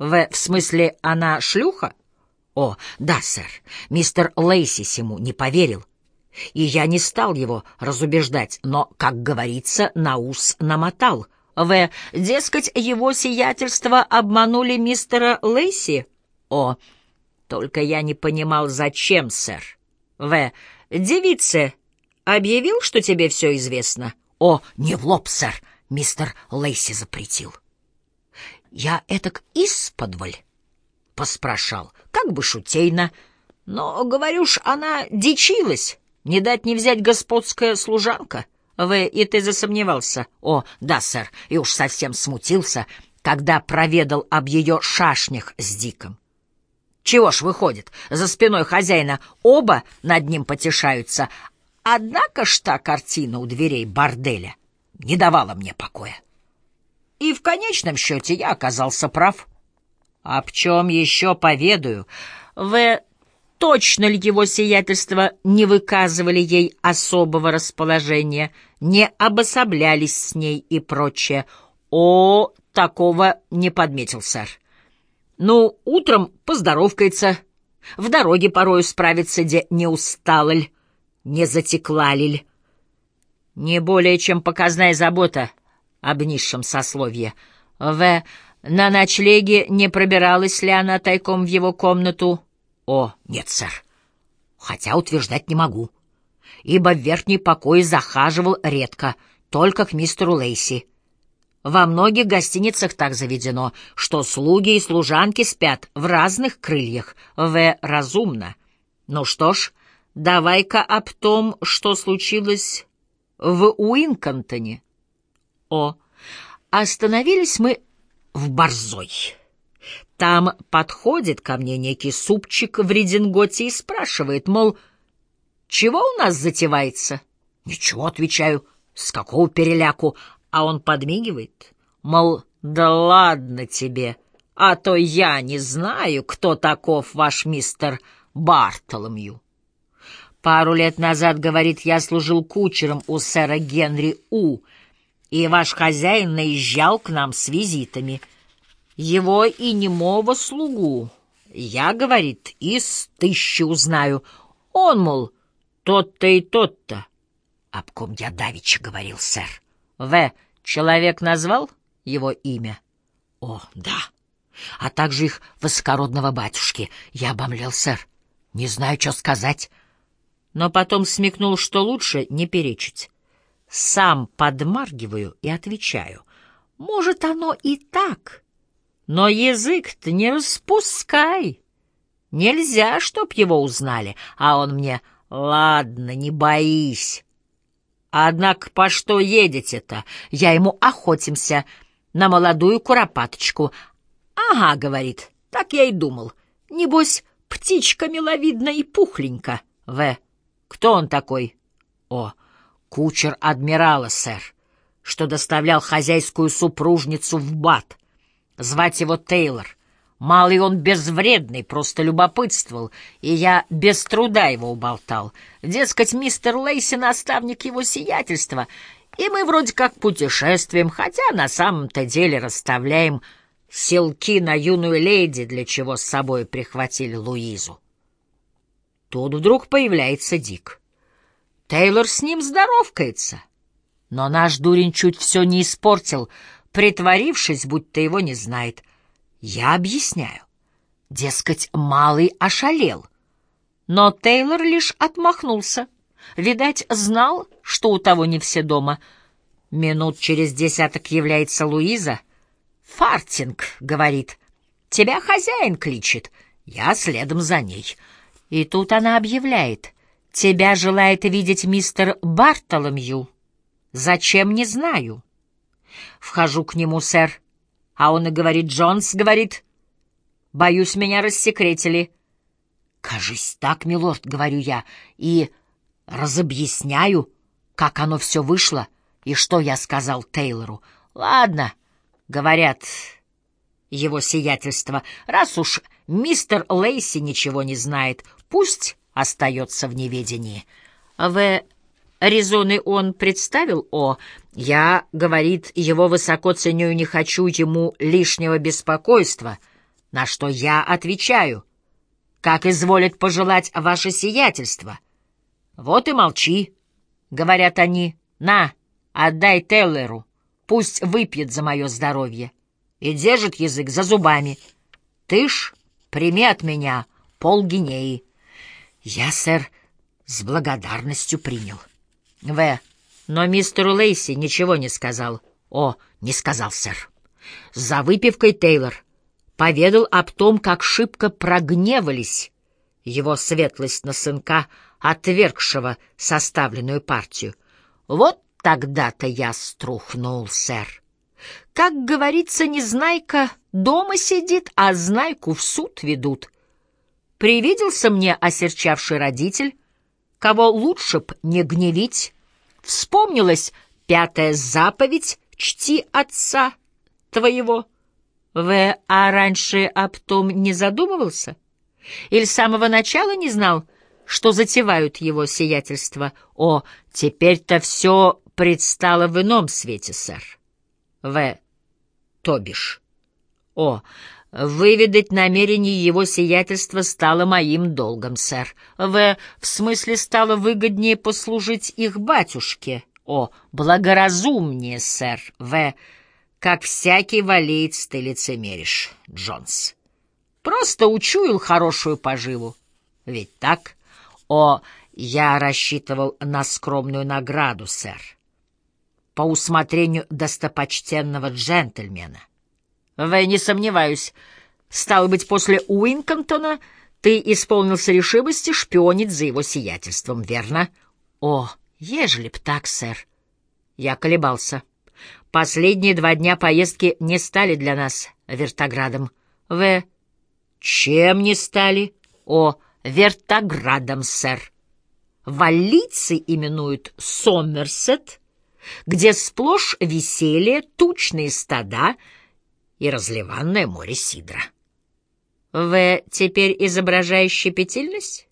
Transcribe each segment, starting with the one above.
В. В смысле, она шлюха? О, да, сэр. Мистер Лейси сему не поверил. И я не стал его разубеждать, но, как говорится, на ус намотал. В. Дескать, его сиятельство обманули мистера Лейси? О, только я не понимал, зачем, сэр. В. Девице объявил, что тебе все известно? О, не в лоб, сэр. Мистер Лейси запретил. Я этак исподволь поспрашал, как бы шутейно, но, говорю ж, она дичилась, не дать не взять господская служанка. Вы и ты засомневался? О, да, сэр, и уж совсем смутился, когда проведал об ее шашнях с Диком. Чего ж выходит, за спиной хозяина оба над ним потешаются, однако ж та картина у дверей борделя не давала мне покоя. И в конечном счете я оказался прав. Об чем еще поведаю? В точно ли его сиятельство не выказывали ей особого расположения, не обособлялись с ней и прочее? О, такого не подметил, сэр. Ну, утром поздоровкается, в дороге порою справится, где не устала ль, не затекла ль. Не более чем показная забота об низшем сословье. В. На ночлеге не пробиралась ли она тайком в его комнату? О, нет, сэр. Хотя утверждать не могу, ибо в верхний покой захаживал редко, только к мистеру Лейси. Во многих гостиницах так заведено, что слуги и служанки спят в разных крыльях. В. Разумно. Ну что ж, давай-ка об том, что случилось в Уинконтоне. О. Остановились мы в Борзой. Там подходит ко мне некий супчик в рединготе и спрашивает, мол, чего у нас затевается? Ничего, отвечаю, с какого переляку? А он подмигивает, мол, да ладно тебе, а то я не знаю, кто таков ваш мистер Бартоломью. Пару лет назад, говорит, я служил кучером у сэра Генри У., и ваш хозяин наезжал к нам с визитами. Его и немого слугу я, говорит, из тысячи узнаю. Он, мол, тот-то и тот-то. Об ком я давеча говорил, сэр. В. Человек назвал его имя? О, да. А также их высокородного батюшки. Я обомлел, сэр. Не знаю, что сказать. Но потом смекнул, что лучше не перечить. Сам подмаргиваю и отвечаю. Может, оно и так, но язык-то не распускай. Нельзя, чтоб его узнали, а он мне «Ладно, не боись». Однако по что едете-то? Я ему охотимся на молодую куропаточку. Ага, говорит, так я и думал. Небось, птичка миловидна и пухленька. В. Кто он такой? О, Кучер адмирала, сэр, что доставлял хозяйскую супружницу в бат. Звать его Тейлор. Малый он безвредный, просто любопытствовал, и я без труда его уболтал. Дескать, мистер Лейси — наставник его сиятельства, и мы вроде как путешествуем, хотя на самом-то деле расставляем селки на юную леди, для чего с собой прихватили Луизу. Тут вдруг появляется Дик. Тейлор с ним здоровкается. Но наш дурень чуть все не испортил, притворившись, будто его не знает. Я объясняю. Дескать, малый ошалел. Но Тейлор лишь отмахнулся. Видать, знал, что у того не все дома. Минут через десяток является Луиза. «Фартинг», — говорит, — «тебя хозяин кличет». Я следом за ней. И тут она объявляет — Тебя желает видеть мистер Бартоломью. Зачем, не знаю. Вхожу к нему, сэр. А он и говорит, Джонс, говорит, боюсь, меня рассекретили. Кажись так, милорд, говорю я, и разобъясняю, как оно все вышло и что я сказал Тейлору. Ладно, говорят его сиятельство, раз уж мистер Лейси ничего не знает, пусть остается в неведении. В резоны он представил О. Я, говорит, его высоко ценю и не хочу ему лишнего беспокойства. На что я отвечаю, как изволит пожелать ваше сиятельство. Вот и молчи, — говорят они, — на, отдай Теллеру, пусть выпьет за мое здоровье и держит язык за зубами. Ты ж прими от меня полгинеи. Я, сэр, с благодарностью принял. В. Но мистеру Лейси ничего не сказал. О, не сказал, сэр. За выпивкой Тейлор поведал об том, как шибко прогневались его светлость на сынка, отвергшего составленную партию. Вот тогда-то я струхнул, сэр. Как говорится, незнайка дома сидит, а знайку в суд ведут. Привиделся мне осерчавший родитель, кого лучше б не гневить. Вспомнилась пятая заповедь «Чти отца твоего». В. А раньше об том не задумывался? Или с самого начала не знал, что затевают его сиятельство? О, теперь-то все предстало в ином свете, сэр. В. То бишь. О, выведать намерение его сиятельства стало моим долгом, сэр. В. В смысле стало выгоднее послужить их батюшке. О, благоразумнее, сэр. В. Как всякий валеец ты лицемеришь, Джонс. Просто учуял хорошую поживу. Ведь так? О, я рассчитывал на скромную награду, сэр по усмотрению достопочтенного джентльмена. В не сомневаюсь. Стало быть, после Уинконтона ты исполнился решимости шпионить за его сиятельством, верно? О, ежели б так, сэр. Я колебался. Последние два дня поездки не стали для нас вертоградом. В. Чем не стали? О, вертоградом, сэр. Валлийцы именуют Сомерсет, где сплошь веселье, тучные стада и разливанное море сидра. Вы теперь изображаешь щепетильность?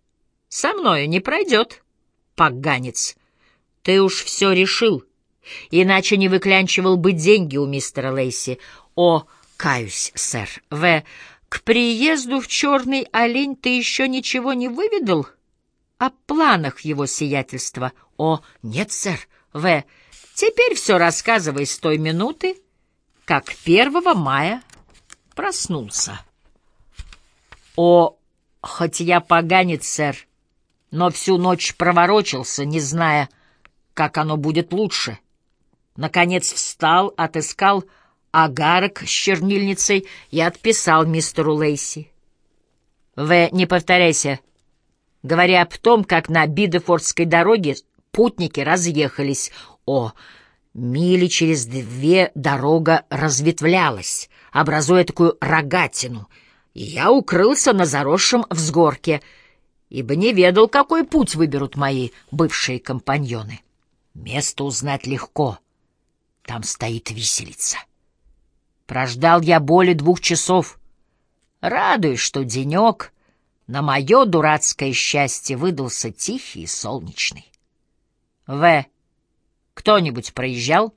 Со мною не пройдет, поганец. Ты уж все решил, иначе не выклянчивал бы деньги у мистера Лейси. О, каюсь, сэр, В. К приезду в Черный олень ты еще ничего не выведал? О планах его сиятельства. О, нет, сэр, В. Теперь все рассказывай с той минуты, как 1 мая проснулся. О, хоть я поганец, сэр, но всю ночь проворочился, не зная, как оно будет лучше. Наконец встал, отыскал агарок с чернильницей и отписал мистеру Лейси. В, не повторяйся, говоря об том, как на Бидефордской дороге путники разъехались, о, мили через две дорога разветвлялась, образуя такую рогатину, и я укрылся на заросшем взгорке, ибо не ведал, какой путь выберут мои бывшие компаньоны. Место узнать легко. Там стоит виселица. Прождал я более двух часов. Радуюсь, что денек на мое дурацкое счастье выдался тихий и солнечный. В. Кто-нибудь проезжал?